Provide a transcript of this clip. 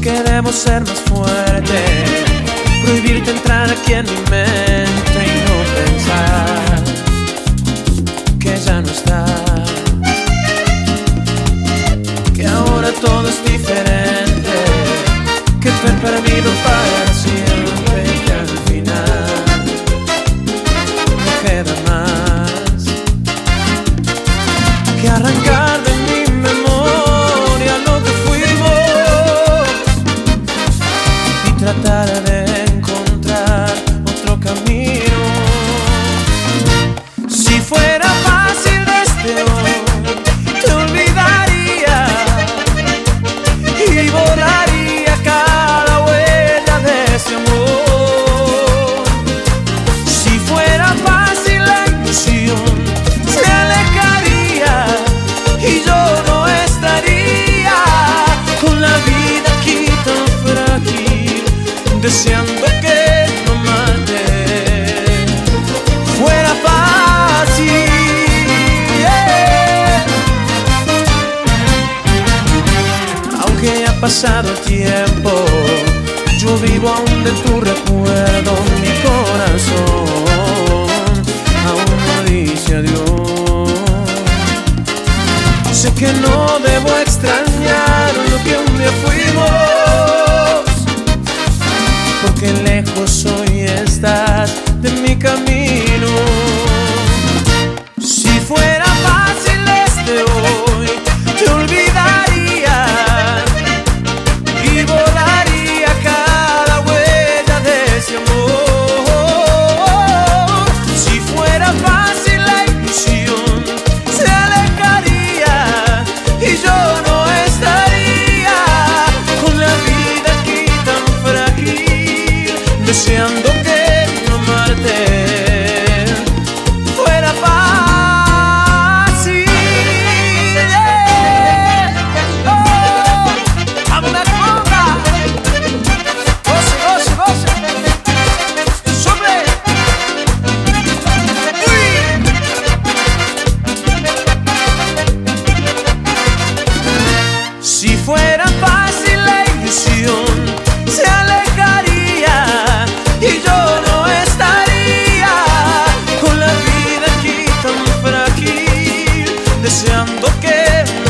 que debo ser más fuerte, prohibirte entrar aquí en mi mente y no pensar que ya no estás, que ahora todo es diferente, que te perdido para siempre y al final no queda más que arrancar y tratar deseando que no mate. Fuera fácil. Aunque haya pasado tiempo, yo vivo aún de tu recuerdo, mi corazón aún no dice adiós. Sé que no debo extrañar camino. Estaría con la vida aquí tan frac, deseando que.